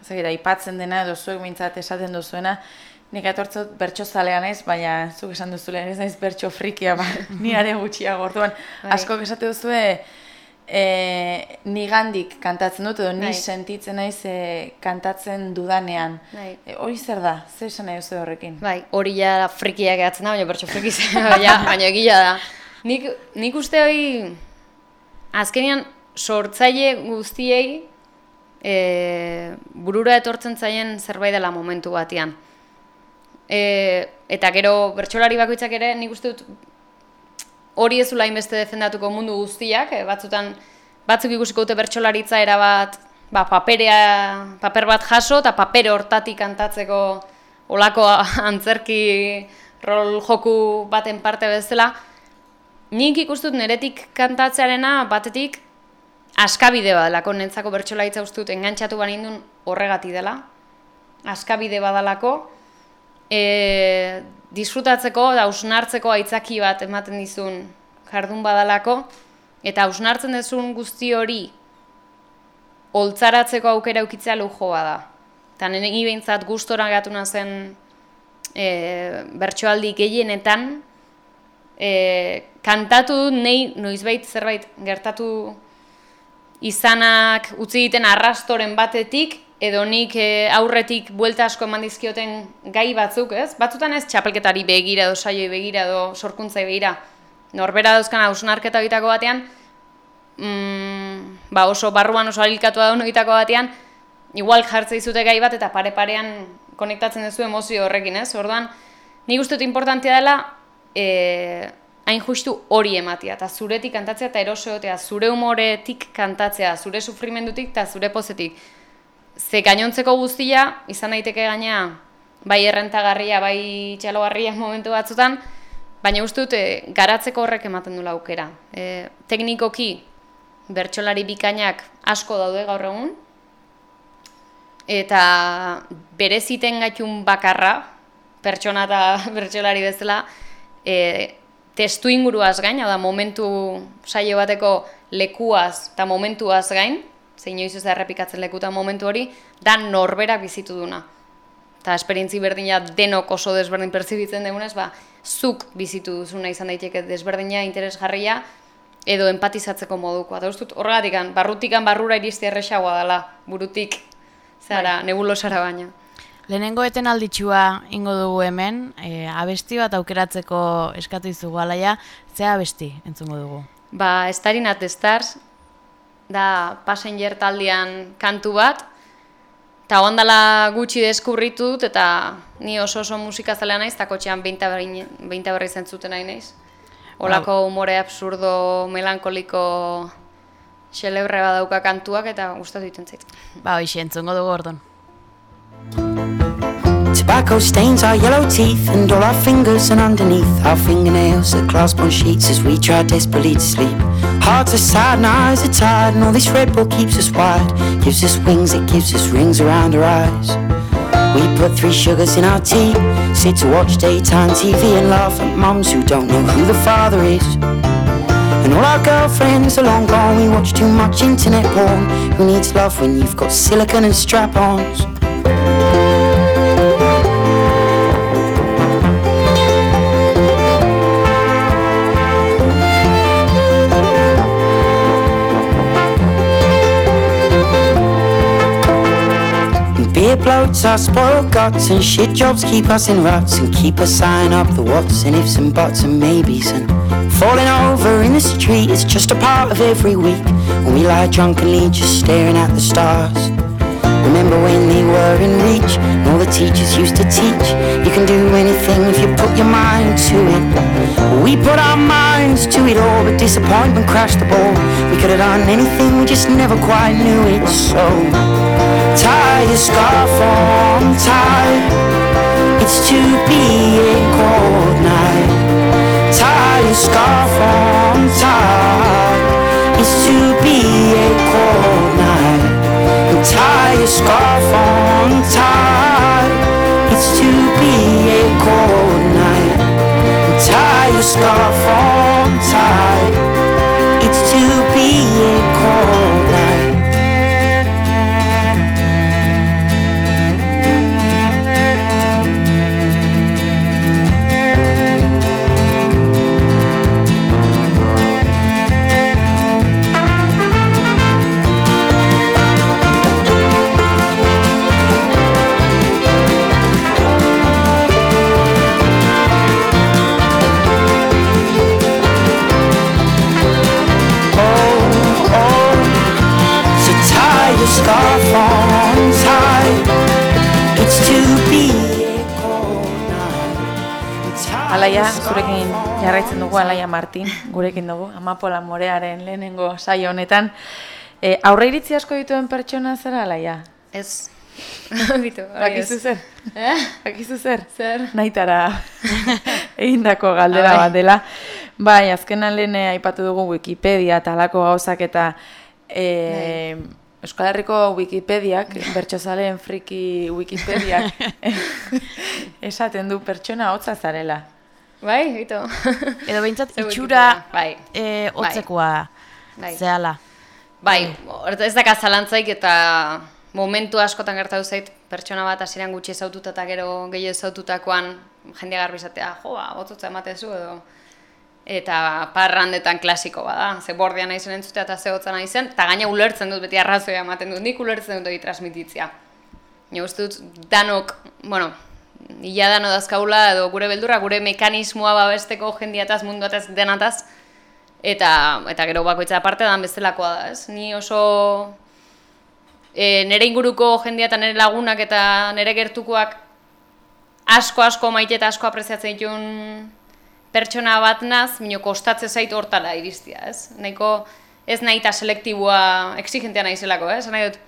zagira, ipatzen dena edo zuek mintzat esaten duzuena, Nik atortzot bertso zalean ez, baina zuk esan duzu lehen ez naiz bertso frikia, ba, ni are gutxia gortuan. Bai. Asko esate duzu e, ni gandik kantatzen dut, edo ni bai. sentitzen naiz e, kantatzen dudanean. Bai. E, hori zer da, zer esan nahi duzu horrekin? Bai, hori ja frikia gehatzen da, baina bertso friki baina, baina egila da. Nik, nik uste hori, azkenean sortzaile guztiei e, burura etortzen zaien zerbait dela momentu batean. E, eta gero bertsolari bakoitzak ere nik uste dut hori ez hainbeste defendatuko mundu guztiak, e, batzutan batzuk ikusiko dute bertsolaritza era bat ba, paperea, paper bat jaso eta papere hortatik kantatzeko olako antzerki rol joku baten parte bezala, nik ikustut neretik kantatzearena batetik askabide badalako, nentzako bertxolaitza ustut engantxatu banindun horregati dela, askabide badalako, e, disfrutatzeko da ausnartzeko aitzaki bat ematen dizun jardun badalako, eta ausnartzen dezun guzti hori holtzaratzeko aukera ukitzea lujoa da. Eta nire behintzat gustora gatu zen e, bertsoaldi gehienetan, e, kantatu nahi noizbait zerbait gertatu izanak utzi egiten arrastoren batetik, edo nik e, aurretik buelta asko eman dizkioten gai batzuk, ez? Batzutan ez txapelketari begira, edo saioi begira, edo sorkuntzai begira. Norbera dauzkan hausnarketa egitako batean, mm, ba oso barruan oso alikatu da egitako batean, igual jartze dizute gai bat eta pare-parean konektatzen duzu emozio horrekin, ez? Orduan, nik uste dut importantea dela, e, hain justu hori ematia, eta zuretik kantatzea eta eroseotea, zure humoretik kantatzea, zure sufrimendutik eta zure pozetik. Ze gainontzeko guztia, izan daiteke gainea, bai errentagarria, bai txalogarria momentu batzutan, baina uste dut, e, garatzeko horrek ematen du aukera. E, teknikoki, bertsolari bikainak asko daude gaur egun, eta bereziten gaitun bakarra, pertsona eta bertsolari bezala, e, testu inguruaz gain, da momentu saio bateko lekuaz eta momentuaz gain, zein oizu errepikatzen lekuta momentu hori, da norbera bizitu duna. Eta esperientzi berdina denok oso desberdin pertsibitzen degunez, ba, zuk bizitu duzuna izan daiteke desberdina, interesgarria, edo empatizatzeko moduko. Eta ustut, horregatik, barrutikan barrura iristi erresagoa dela, burutik, zara, bai. nebulosara baina. Lehenengo eten alditxua ingo dugu hemen, e, abesti bat aukeratzeko eskatu izugu alaia, ze abesti entzungo dugu? Ba, Estarinat Stars, da passenger taldean kantu bat, eta ondala gutxi deskurritu dut, eta ni oso oso musika zalea naiz, eta kotxean beinta berri zentzuten nahi naiz. Olako humore absurdo, melankoliko xelebre badauka kantuak eta gustatu dituen zait. Ba, hoxe, entzungo dugu ordon. Tobacco stains our yellow teeth and all our fingers and underneath our fingernails that clasp on sheets as we try desperately to sleep. Hearts are sad and eyes are tired and all this Red Bull keeps us wide. Gives us wings, it gives us rings around our eyes. We put three sugars in our tea, sit to watch daytime TV and laugh at mums who don't know who the father is. And all our girlfriends are long gone, we watch too much internet porn. Who needs love when you've got silicon and strap ons? Beer bloats our spoiled guts and shit jobs keep us in ruts and keep us signing up the whats and ifs and buts and maybes and falling over in the street is just a part of every week when we lie drunkenly just staring at the stars. Remember when they were in reach and all the teachers used to teach you can do anything if you put your mind to it. We put our minds to it all, but disappointment crashed the ball. We could have done anything, we just never quite knew it. So tie your scarf on tight. It's to be a cold night. Tie your scarf on tight. It's to be a cold night. Tie your scarf on tight. It's to be a cold night. Tie your scarf on tight. It's to be a cold night. Alaia, zurekin jarraitzen dugu Alaia Martin, gurekin dugu, Amapola Morearen lehenengo saio honetan. E, aurre iritzi asko dituen pertsona zara, Alaia? Ez. Bitu. Bakizu zer? Eh? Bakizu zer? Zer? Naitara egindako galdera Bai. bat dela. Bai, azkenan lehen eh, aipatu dugu Wikipedia eta halako gauzak eta e, Euskal Herriko Wikipediak, bertsozaleen friki Wikipediak, esaten du pertsona hotza zarela. Bai, bitu. Edo behintzat itxura bai. e, otzekoa Bai. zehala. Bai, hor- ez daka zalantzaik eta momentu askotan gertatu zait pertsona bat hasieran gutxi ezaututa eta gero gehiago ezaututakoan jendea garbi izatea, jo, ba, bototza ematezu edo eta parrandetan klasiko bada, ze bordia nahi zen entzutea eta ze hotza nahi zen, eta gaina ulertzen dut beti arrazoia ematen dut, nik ulertzen dut hori transmititzia. Ni uste dut danok, bueno, ila dano dazkaula edo gure beldurra, gure mekanismoa babesteko jendiataz, munduataz, denataz, eta, eta gero bakoitza aparte dan bestelakoa da, ez? Ni oso e, nire inguruko jendea eta nire lagunak eta nire gertukoak asko asko maite eta asko apreziatzen ditun pertsona bat naz, minio kostatze zait hortara iristia, ez? Nahiko ez nahi eta selektiboa, exigentea nahi zelako, ez? Nahi dut,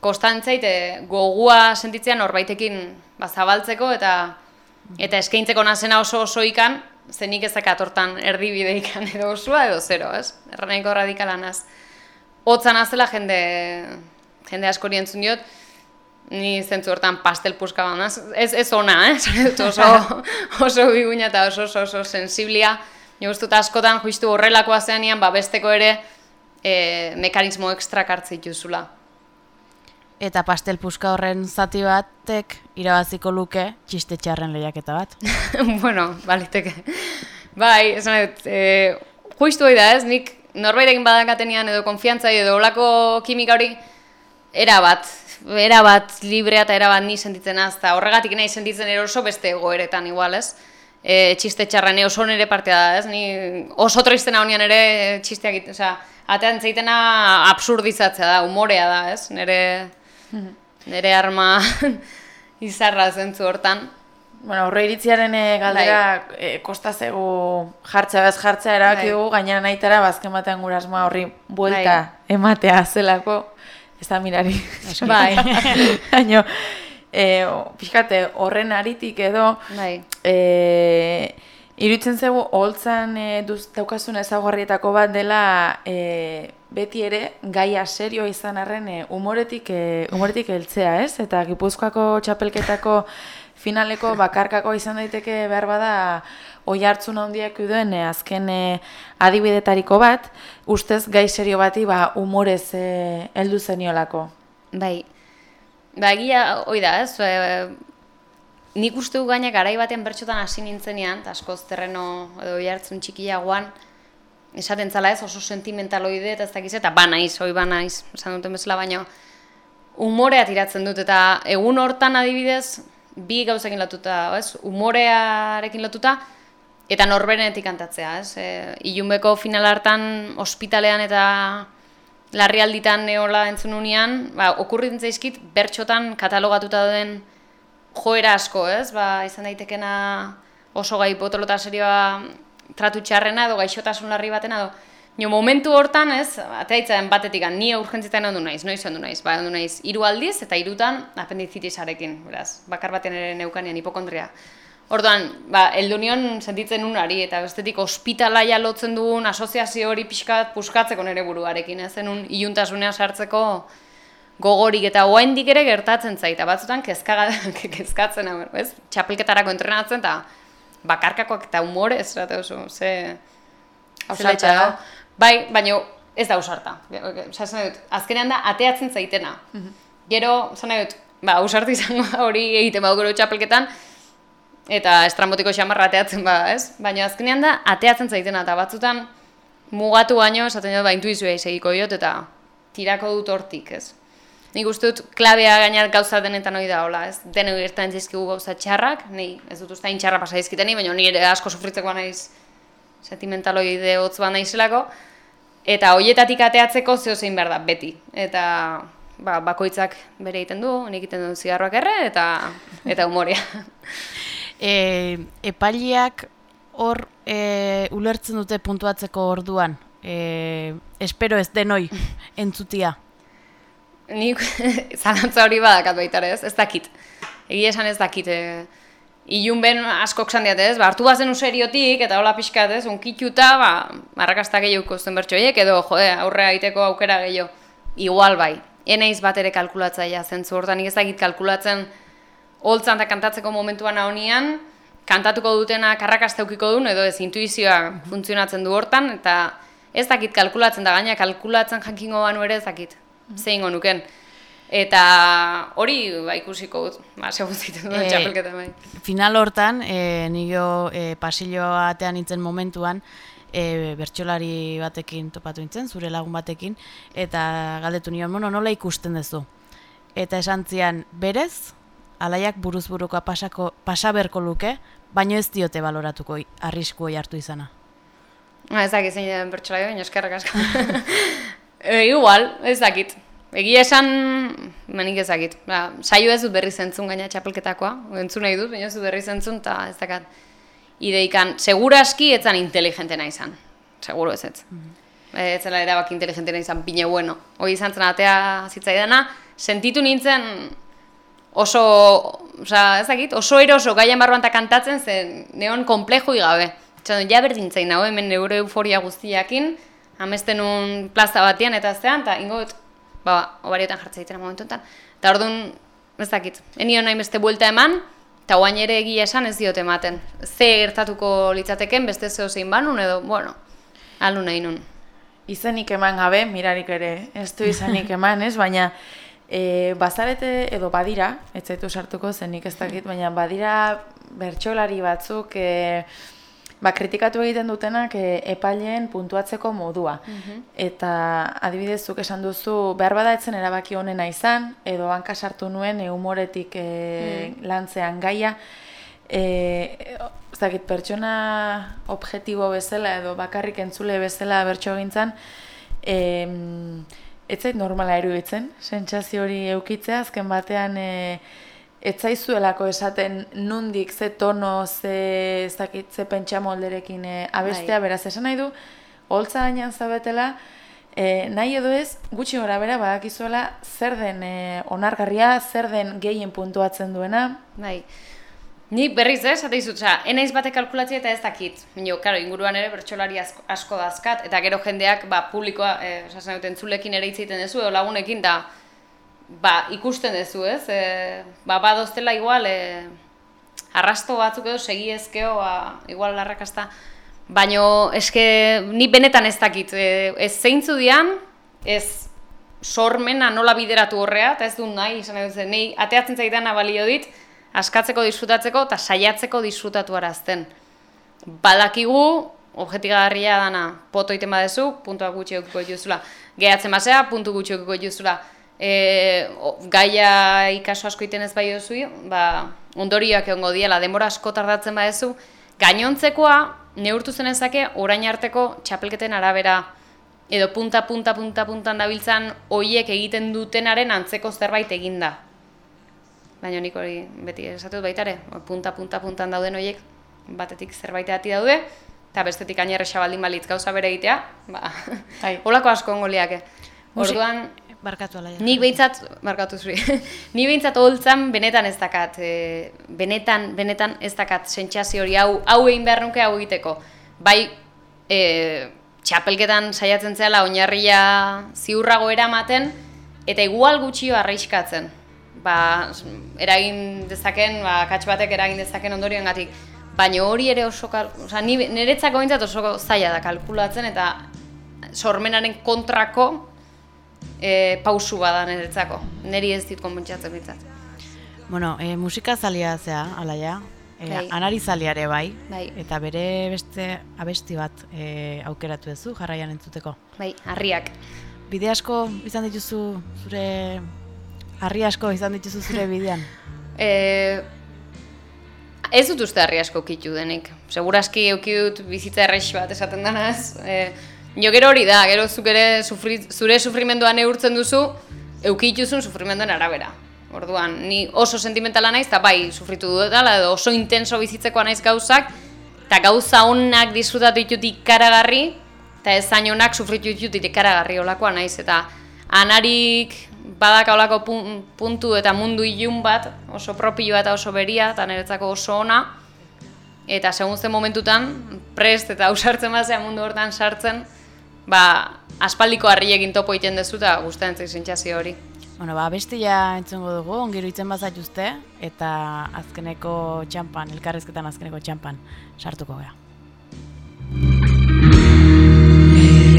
kostantzait e, gogua sentitzea norbaitekin ba, zabaltzeko eta eta eskaintzeko nazena oso oso ikan, zenik ezakat hortan erdibide ikan edo osua edo zero, ez? Erraneko radikala naz. Hotza nazela jende, jende askori entzun diot, ni zentzu hortan pastel puska bat naz. Ez, ez ona, eh? Oso, oso biguina eta oso, oso, oso sensiblia. Ni askotan justu horrelakoa zeanian, ba besteko ere e, mekanismo ekstrak hartze dituzula. Eta pastel puska horren zati batek irabaziko luke txiste txarren lehiaketa bat. bueno, baliteke. Bai, esan dut, e, justu da ez, nik norbaitekin badakatenian edo konfiantza edo olako kimika hori, era bat, era bat librea eta era bat ni sentitzen az, horregatik nahi sentitzen eroso beste egoeretan igual ez. E, txiste txarra, ne oso nire partea da, ez? Ni oso tristena honian ere txisteak, osea, atean zeitena absurdizatzea da, umorea da, ez? Nire, nire arma izarra zentzu hortan. Bueno, aurre iritziaren eh, galdera e, kosta zegu jartzea bez jartzea erabaki Bai. gainera nahitara bazken batean asmoa horri buelta ematea zelako, ez da mirari. Bai. Baina, e, pixkate, horren aritik edo, Bai. e, iruditzen zegu, holtzan e, duz, daukazun ezaguarrietako bat dela e, beti ere gaia serio izan arren e, umoretik, e, umoretik heltzea, ez? Eta Gipuzkoako txapelketako finaleko bakarkako izan daiteke behar bada oi hartzun handiak duen e, azken adibidetariko bat, ustez gai serio bati ba, umorez e, heldu zeniolako. Bai. Ba, egia, hoi da, ez? E, nik uste du gaina garai batean bertxotan hasi nintzenean, eta askoz terreno edo jartzen txikiagoan, esaten zala ez, oso sentimentaloide eta ez dakiz, eta ba naiz, hoi ba naiz, esan duten bezala, baina umorea tiratzen dut, eta egun hortan adibidez, bi gauzekin lotuta, ez? Umorearekin lotuta, eta norberenetik kantatzea, ez? E, ilunbeko final hartan ospitalean eta larrialditan neola entzun unian, ba, okurritzen zaizkit bertxotan katalogatuta den joera asko, ez? Ba, izan daitekena oso gai potolota serioa tratu txarrena edo gaixotasun larri batena edo Jo, momentu hortan, ez, ateitzen batetik, ni urgentzitan ondu naiz, noiz ondu naiz, ba, ondu naiz, hiru aldiz eta hirutan apendizitisarekin, beraz, bakar baten ere neukanian hipokondria. Orduan, ba, eldu nion sentitzen unari, eta bestetik ospitalaia lotzen dugun asoziazio hori pixkat puskatzeko nere buruarekin, ez zenun iluntasunean sartzeko gogorik eta oraindik ere gertatzen zaita, batzutan kezkaga, kezkatzen hau, ez? Txapelketarako entrenatzen eta bakarkakoak eta humorez, zate oso, ze... Ausarta zela da. Bai, baina ez da ausarta. Osa, dut, azkenean da ateatzen zaitena. Gero, esan nahi dut, ba, ausarta izango da hori egiten badu gero txapelketan, eta estrambotiko xamarra ateatzen bada, ez? Baina azkenean da ateatzen zaitena, eta batzutan mugatu baino, esaten dut, ba, intuizioa izegiko diot, eta tirako dut hortik, ez? Nik uste dut, klabea gainar gauza denetan hori da, hola, ez? Denu gertan zizkigu gauza txarrak, nei, ez dut uste hain txarra pasa dizkiteni, baina nire asko sufritzekoa naiz sentimentaloide hotz bat naizelako, eta hoietatik ateatzeko zeo zein behar da, beti. Eta ba, bakoitzak bere egiten du, nik egiten du zigarroak erre, eta, eta humorea. E, epaileak hor e, ulertzen dute puntuatzeko orduan. E, espero ez denoi entzutia. Nik zalantza hori badakat baita ez, ez dakit. Egia esan ez dakit, e, ilun ben askok zan diat, ez, ba, hartu bazen useriotik, eta hola pixkat, ez, unkituta, ba, marrakazta gehiago zen bertxoiek, edo, jode, aurre egiteko aukera gehiago, igual bai. Eneiz bat ere kalkulatzaia zentzu hortan, nik ez dakit kalkulatzen holtzan eta kantatzeko momentuan honian, kantatuko dutena karrakasta eukiko duen, edo ez intuizioa funtzionatzen du hortan, eta ez dakit kalkulatzen da, gaina kalkulatzen jankingo banu ere ez dakit, zein nuken. Eta hori ba, ikusiko dut, ba, segun ziten duen Eh, txapelketa bai. Final hortan, e, nio e, pasillo batean nintzen momentuan, e, bertsolari batekin topatu nintzen, zure lagun batekin, eta galdetu nion, bueno, nola ikusten duzu? Eta esan zian, berez, alaiak buruz burukoa pasako, pasaberko luke, baino ez diote baloratuko i- arrisku hori hartu izana. Ha, ez dakit zein den pertsola baina eskerrak asko. e, igual, ez dakit. Egia esan, menik ez dakit. Ba, saio ez dut berri zentzun gaina txapelketakoa, entzun nahi dut, baina ez dut berri zentzun, eta ez dakat. Ideikan, seguraski etzan inteligentena izan. Seguro ez ez. E, ez zela erabak inteligentena izan, pine bueno. Hoi izan zen atea zitzaidana, sentitu nintzen oso, oza, ez dakit, oso eroso gaian barruan eta kantatzen zen neon komplejo gabe. Txadun, ja berdintzain hau hemen neure euforia guztiakin, amesten un plaza batean eta zean, eta ingo dut, ba, obariotan jartzen ditena momentu enten. Eta orduan, ez dakit, enion nahi beste buelta eman, eta guain ere egia esan ez diote ematen. Ze gertatuko litzateken, beste zeo zein banun, edo, bueno, alun nahi nun. Izenik eman gabe, mirarik ere, ez du izanik eman, ez? Baina e, bazarete edo badira, ez zaitu sartuko zenik ez dakit, baina badira bertsolari batzuk e, ba, kritikatu egiten dutenak e, epaileen puntuatzeko modua. Eta adibidez zuk esan duzu, behar bada etzen erabaki honena izan, edo hanka sartu nuen e, humoretik e, lantzean gaia, e, ez dakit, pertsona objektibo bezala edo bakarrik entzule bezala bertso gintzan, em, ez zait normala iruditzen, sentsazio hori eukitzea, azken batean e, ez zaizuelako esaten nundik, ze tono, ze, ez dakit, ze pentsamolderekin e, abestea, Bai. beraz, esan nahi du, holtza gainean zabetela, e, nahi edo ez, gutxi gora bera badakizuela zer den e, onargarria, zer den gehien puntuatzen duena, Bai. Ni berriz ez, eta izut, oza, enaiz batek kalkulatzea eta ez dakit. Mino, karo, inguruan ere bertsolari asko, asko dazkat, eta gero jendeak, ba, publikoa, osasen duten zulekin ere hitz egiten duzu, edo lagunekin, da, ba, ikusten duzu, ez? E, ba, badoztela igual, e, arrasto batzuk edo segi ezkeo, ba, igual larrakasta. Baino, eske, ni benetan ez dakit, e, ez zeintzu dian, ez sormena nola bideratu horrea, eta ez du nahi, izan edo zen, nahi, ateatzen zaidana balio dit, askatzeko, disfrutatzeko, eta saiatzeko disfrutatu arazten. Badakigu, objetigarria dana, poto iten badezu, puntua gutxi eukiko dituzula. Gehatzen basea, puntu gutxi eukiko dituzula. E, gaia ikaso asko iten ez bai duzu, ba, ondorioak egongo diela, denbora asko tardatzen badezu, gainontzekoa neurtu zenezake orain arteko txapelketen arabera edo punta, punta, punta, puntan dabiltzan hoiek egiten dutenaren antzeko zerbait eginda. Baina nik hori beti esatut baita ere, punta, punta, puntan dauden hoiek batetik zerbait ati daude, eta bestetik ainerresa baldin balitz gauza bere egitea, ba, Bai. holako asko ongo liake. Orduan, Barkatu alaia. Nik behintzat, markatu zuri, ni behintzat holtzan benetan ez dakat, e, benetan, benetan ez dakat sentsazio hori hau, hau egin behar nuke hau egiteko. Bai, e, txapelketan saiatzen zela oinarria ziurrago eramaten, eta igual gutxio arraiskatzen. Ba, eragin dezaken, ba, kats batek eragin dezaken ondorioengatik. Baina hori ere oso, oza, ni, niretzako behintzat oso zaila da kalkulatzen, eta sormenaren kontrako e, pausu bada niretzako. Neri ez dit konbentsatzen bitzat. Bueno, e, musika zalia zea, alaia. E, Bai. anari zaliare bai. Bai. Eta bere beste abesti bat e, aukeratu duzu jarraian entzuteko. Bai, harriak. Bide asko izan dituzu zure... Harri asko izan dituzu zure bidean. E, ez dut uste harri asko kitu denik. Seguraski euki dut bizitza errex bat esaten danaz. E, jo gero hori da, gero zuk ere sufri, zure sufrimenduan neurtzen duzu, euki dituzun sufrimenduen arabera. Orduan, ni oso sentimentala naiz, eta bai, sufritu dudala, edo oso intenso bizitzekoa naiz gauzak, eta gauza onak disfrutatu ditut ikaragarri, eta ez zain onak sufritu ditut ikaragarri olakoa naiz, eta anarik badaka olako pun- puntu eta mundu ilun bat, oso propioa eta oso beria, eta niretzako oso ona, eta segun zen momentutan, prest eta ausartzen bazea mundu hortan sartzen, ba, aspaldiko harriekin topo egiten dezu eta gustatzen zait sentsazio hori. Bueno, ba, bestia entzungo dugu, ongero itzen bazatuzte, eta azkeneko txampan, elkarrezketan azkeneko txampan sartuko gara.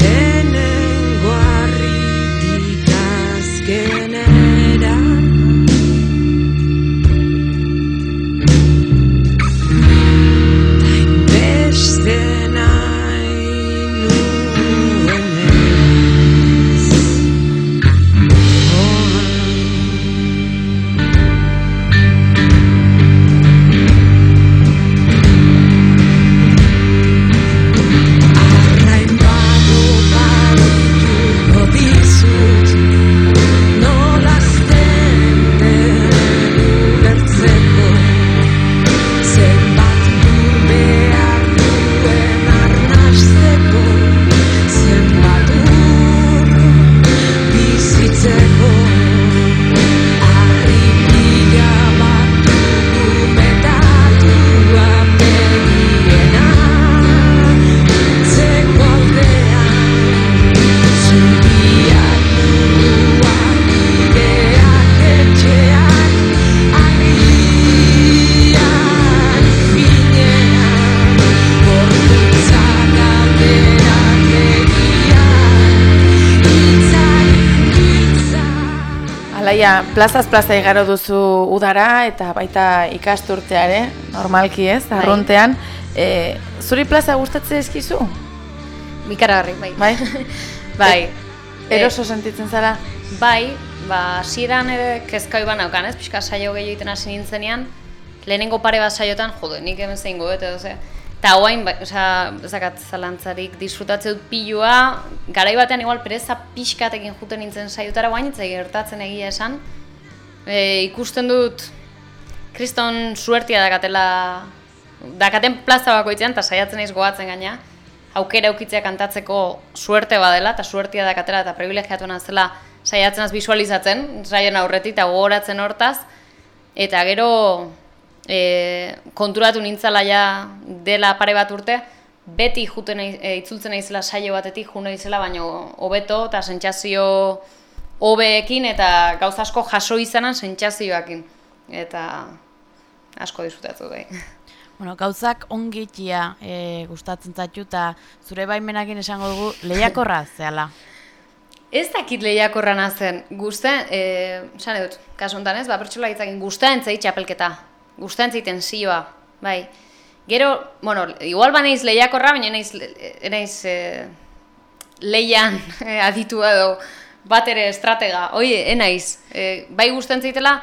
Lehenengo harritik azkenera Alaia, plazaz plaza igaro duzu udara eta baita ikasturteare, normalki ez, arruntean. E, zuri plaza gustatzen eskizu? Mikaragarri, bai. Bai? bai. Eroso sentitzen zara? Bai, ba, hasieran ere kezka iban naukan, ez? Pixka saio gehiago egiten hasi nintzenean, lehenengo pare bat saiotan, jode, nik hemen zein goet, edo ze. Eta hoain, bai, osea, ez dakat zalantzarik, disfrutatze dut pilua, garai batean igual pereza pixkatekin juten nintzen saiotara, guain itzai gertatzen egia esan. E, ikusten dut, kriston suertia dakatela, dakaten plaza bakoitzean, eta saiatzen naiz goatzen gaina, aukera eukitzea kantatzeko suerte badela, eta suertia dakatela, eta privilegiatuena zela saiatzen az visualizatzen, saion aurretik, eta gogoratzen hortaz, eta gero e, konturatu nintzala ja dela pare bat urte, beti juten e, itzultzen naizela saio batetik jo naizela, baina hobeto eta sentsazio hobeekin eta gauza asko jaso izanan sentsazioekin. Eta asko disfrutatu bai. Bueno, gauzak ongitia e, gustatzen zaitu eta zure baimenakin esango dugu lehiakorra zehala. Ez dakit lehiakorra nazen, guzta, eh, esan dut, kasu honetan ez, ba, pertsola hitzakin, zait txapelketa, guztaen zait tensioa, bai. Gero, bueno, igual ba naiz lehiakorra, baina naiz, naiz eh, lehian eh, aditua edo bat ere estratega, oie, enaiz, eh, bai guztaen zaitela,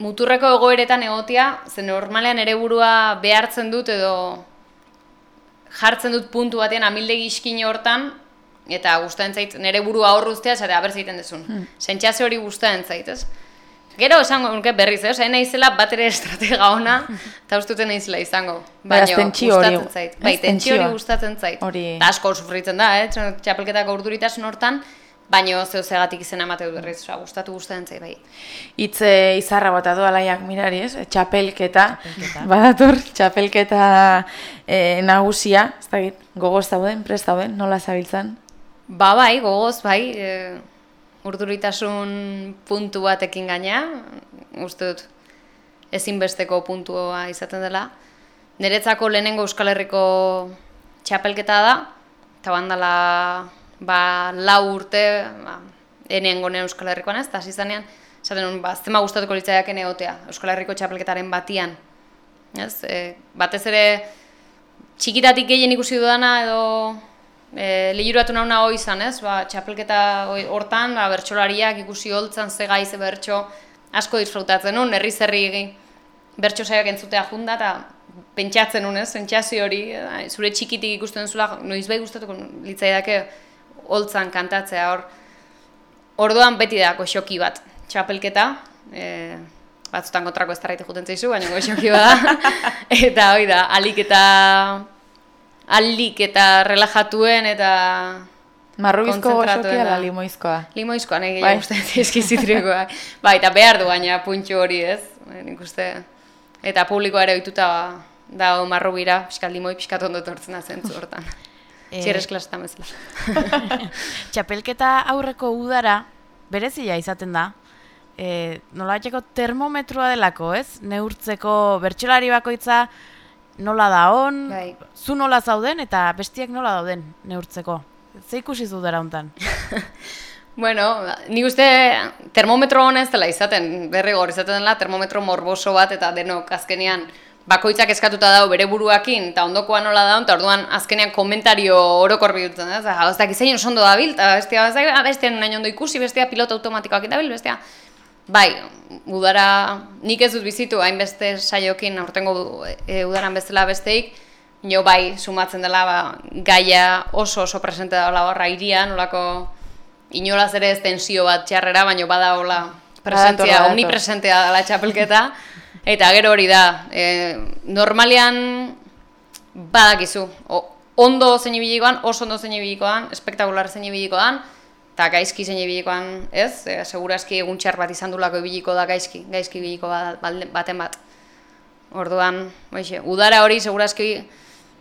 muturreko egoeretan egotia, ze normalean ere burua behartzen dut edo jartzen dut puntu batean amildegi iskine hortan, eta gustatzen zait nere burua hor uztea, esate aber zeiten dezun. Hmm. Sentsazio hori gustatzen zait, ez? Gero esango nuke berriz, eh? Osea, ez naizela bat ere estratega ona, eta ustuten naizela izango. Baina gustatzen zait. Bai, tentsio hori gustatzen zait. Hori- Eta asko sufritzen da, eh? Txapelketako urduritasun hortan, baina zeu zegatik izena emate dut berriz, osea, gustatu gustatzen zait, bai. Itze izarra bota du alaiak mirari, ez? Txapelketa, Txapelketa. badator, txapelketa e, nagusia, ez dakit, gogoz dauden, prest dauden, nola zabiltzan? Ba bai, gogoz, bai, e, urduritasun puntu batekin gaina, uste dut ezinbesteko puntua izaten dela. Niretzako lehenengo Euskal Herriko txapelketa da, eta bandala ba, lau urte, ba, enengo nien Euskal Herrikoan ez, eta hasi zanean, esaten ba, zema gustatuko litzaidaken egotea, Euskal Herriko txapelketaren batian. Ez, e, batez ere, txikitatik gehien ikusi dudana edo e, lehiratu nauna hoi izan, ez? Ba, txapelketa hortan, ba, bertsolariak ikusi holtzan ze gai, ze bertso asko disfrutatzen nun, herri zerri bertso saiak entzutea junda, eta pentsatzen nun, ez? Sentsazio hori, zure txikitik ikusten zula, noiz bai gustatuko litzaidake holtzan kantatzea hor. Orduan beti da goxoki bat, txapelketa, e, batzutan kontrako ez tarraite juten zaizu, baina goxoki bada. eta hoi da, alik eta alik eta relajatuen eta Marrubizko goxokia la limoizkoa. Limoizkoa nahi Bai. bai. uste eski zitrikoa. bai, eta behar du baina puntxu hori ez. Eh, Nik uste. Eta publikoa ere ohituta dago marrubira, pixkat limoi pixkat ondo tortzen da zentzu hortan. Eh, Txeres klasetan bezala. Txapelketa aurreko udara berezia izaten da. E, nolabaiteko termometroa delako, ez? Neurtzeko bertsolari bakoitza nola da on, Bai. zu nola zauden eta bestiak nola dauden neurtzeko. Ze ikusi zu dara hontan? Bueno, ni uste termometro honez dela izaten, derrigor izaten dela termometro morboso bat eta denok azkenean bakoitzak eskatuta dago bere buruakin eta ondokoa nola daun, eta orduan azkenean komentario orokor bihurtzen da, eta ez dakit zein ondo dabil, eta bestia, ez ah, bestia nahi ondo ikusi, bestia piloto automatikoak dabil, bestia, Bai, udara nik ez dut bizitu hainbeste saiokin aurtengo e, udaran bezala besteik, jo bai, sumatzen dela ba, gaia oso oso presente dagoela horra irian, olako inolaz ere ez tensio bat txarrera, baina bada hola presentzia, omnipresentea dela txapelketa, eta gero hori da, e, normalean badakizu, o, ondo zein ibilikoan, oso ondo zein ibilikoan, espektakular zein ibilikoan, eta gaizki zein ibilikoan, ez? E, segurazki egun txar bat izan dulako ibiliko da gaizki, gaizki ibiliko ba- baten bat. Orduan, baixe, udara hori segurazki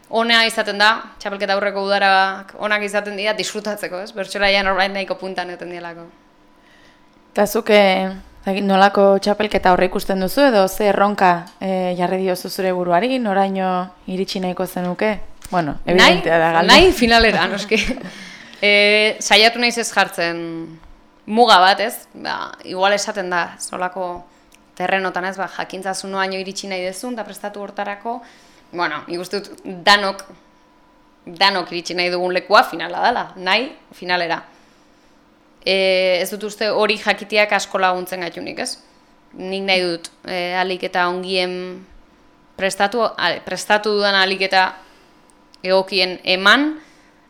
ona izaten da, txapelketa aurreko udarak onak izaten dira disfrutatzeko, ez? Bertsolaian orain nahiko puntan eten dielako. Eta zuke nolako txapelketa horre ikusten duzu edo ze erronka e, jarri diozu zure buruari, noraino iritsi nahiko zenuke? Bueno, evidentea da galde. Nahi finalera, noski. e, saiatu naiz ez jartzen muga bat, ez? Ba, igual esaten da, zolako terrenotan ez, ba, jakintzazu noaino iritsi nahi dezun, eta prestatu hortarako, bueno, dut danok, danok iritsi nahi dugun lekua finala dela, nahi finalera. E, ez dut uste hori jakitiak asko laguntzen gaitunik, ez? Nik nahi dut e, alik eta ongien prestatu, a- prestatu dudan alik eta egokien eman,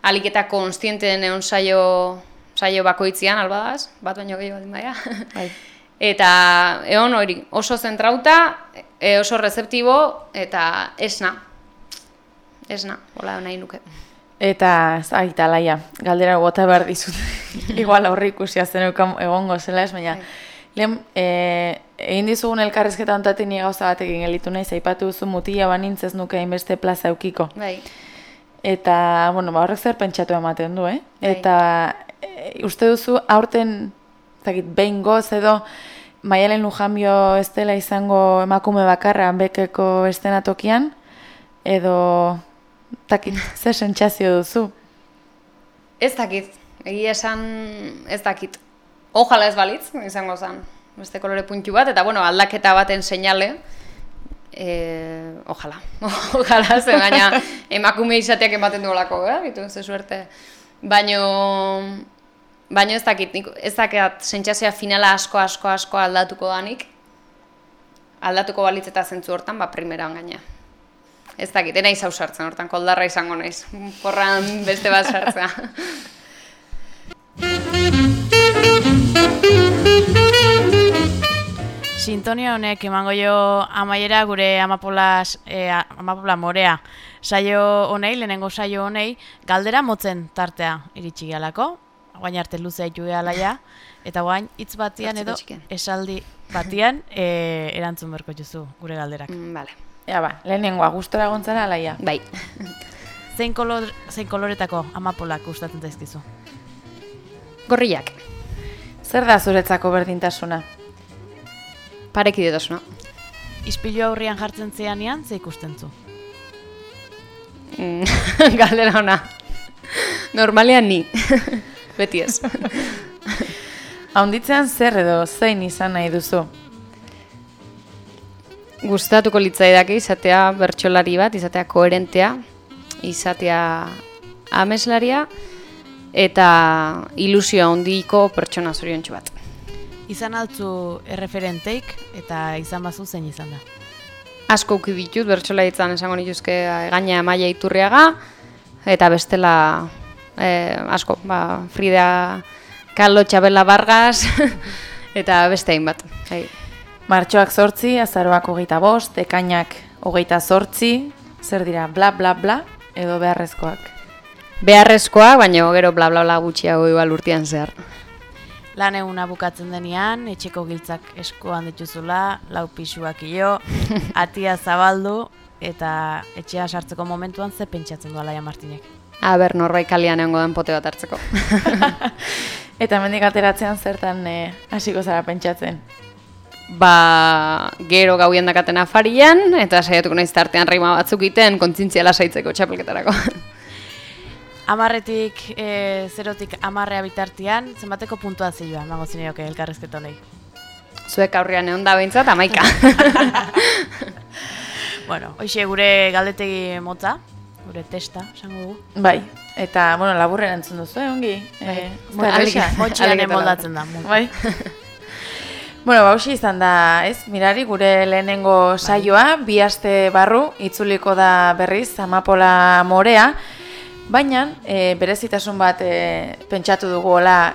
alik eta konstiente den egon saio, saio bakoitzian, albadaz, bat baino gehiago baldin baia. Bai. Eta egon hori, oso zentrauta, e, oso rezeptibo, eta esna. Esna, hola nahi nuke. Eta, aita laia, galdera bota behar dizut. Igual aurre ikusia zeneukan egongo zela ez, baina. Lehen, e, egin dizugun elkarrizketa ontatik ni gauza batekin gelitu nahi, zaipatu duzu mutila banintz ez nuke hainbeste plaza eukiko. Bai, Eta, bueno, ba, horrek zer pentsatu ematen du, eh? Bai. Eta e, uste duzu aurten, zakit, behin goz edo Maialen Lujanbio ez dela izango emakume bakarra bekeko estenatokian, edo, takit, ze sentsazio duzu? ez dakit, egia esan ez dakit. Ojala ez balitz, izango zen, beste kolore puntu bat, eta bueno, aldaketa baten seinale, e, ojala, ojala, ze baina emakume izateak ematen duolako, eh? Bitu, ze suerte. Baino, baino ez dakit, ez dakit sentsazioa finala asko, asko, asko aldatuko danik, aldatuko balitz eta zentzu hortan, ba, primeran gaina. Ez dakit, enaiz hau sartzen hortan, koldarra izango naiz. Porran beste bat sartzea. Sintonia honek emango jo amaiera gure amapolas, e, amapola morea. Saio honei, lehenengo saio honei, galdera motzen tartea iritsi gehalako. Guain arte luzea itu gehalaia. Eta guain hitz batian edo esaldi batian e, erantzun berko juzu gure galderak. Mm, Vale. Ja, ba, lehenengoa, gustora gontzara alaia. Bai. Zein, kolor, zein koloretako amapolak gustatzen zaizkizu? Gorriak. Zer da zuretzako berdintasuna? Pareki didosuna. Ispilu aurrian jartzen zeanean, ze ikusten zu? Mm, Galdera ona. Normalean ni. Beti ez. Haunditzean zer edo zein izan nahi duzu? Gustatuko litzaidake izatea bertsolari bat, izatea koherentea, izatea ameslaria eta ilusio handiko pertsona zoriontsu bat. Izan altzu erreferenteik eta izan bazu zein izan da. Asko uki ditut bertsolaritzan esango nituzke gaina maia iturriaga eta bestela eh, asko, ba, Frida Kahlo Txabela Vargas eta beste hainbat. Bai. Martxoak zortzi, azaroak hogeita bost, ekainak hogeita zortzi, zer dira, bla bla bla, edo beharrezkoak. beharrezkoa, baina gero bla bla bla gutxiago igual urtean zehar. Lan eguna bukatzen denean, etxeko giltzak eskuan dituzula, lau pisuak io, atia zabaldu, eta etxea sartzeko momentuan ze pentsatzen du Alaia Martinek. Aber, norbait kalian egongo den pote bat hartzeko. Eta mendik ateratzean zertan eh, hasiko zara pentsatzen. ba, gero gauien dakaten afarian, eta saiatuko naiz tartean rima batzuk iten, kontzintzia lasaitzeko txapelketarako. Amarretik, e, zerotik amarrea bitartian, zenbateko puntuazioa, emango zinioke elkarrezketa honei. Zuek aurrean egon da behintzat, amaika. Bueno, hoxe gure galdetegi motza, gure testa, esango dugu. Bai, eta, bueno, laburren entzun duzu, eh, ongi? Eh, Bueno, erresa. Motxian Aliketa moldatzen da. Bai. bueno, bausi izan da, ez, mirari, gure lehenengo saioa, bi aste barru, itzuliko da berriz, amapola morea, baina, e, berezitasun bat e, pentsatu dugu, hola,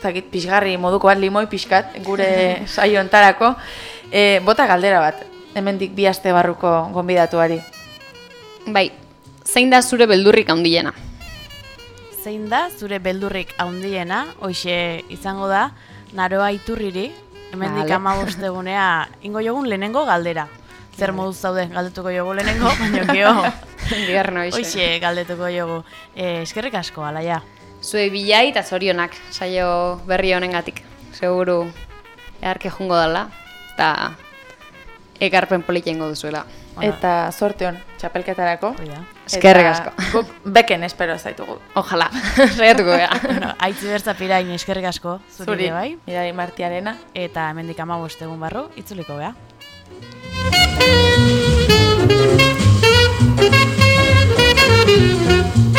zakit, pixgarri moduko bat, limoi pixkat, gure saio ontarako, e, bota galdera bat, hemendik bi aste barruko gonbidatuari. bai, zein da zure beldurrik handiena? Zein da zure beldurrik handiena, hoxe izango da, naroa iturriri, hemendik Vale. amabost egunea, ingo jogun lehenengo galdera. Zer moduz zaude galdetuko jogu lehenengo, baina geho, Bigarren hoxe. hoxe galdetuko jogu. E, eskerrik asko, alaia. Zue bilai eta zorionak, saio berri honengatik. Seguru, eharke jungo dela, eta ekarpen polita ingo duzuela. Ona. Eta sorte hon, txapelketarako. Eskerrik asko. Guk beken espero zaitugu. Ojalá, saiatuko gara. bueno, aitzi bertza pirain eskerrik asko, zuri, bai. mirari martiarena. Eta hemendik amabost egun barru, itzuliko bea. Thank you.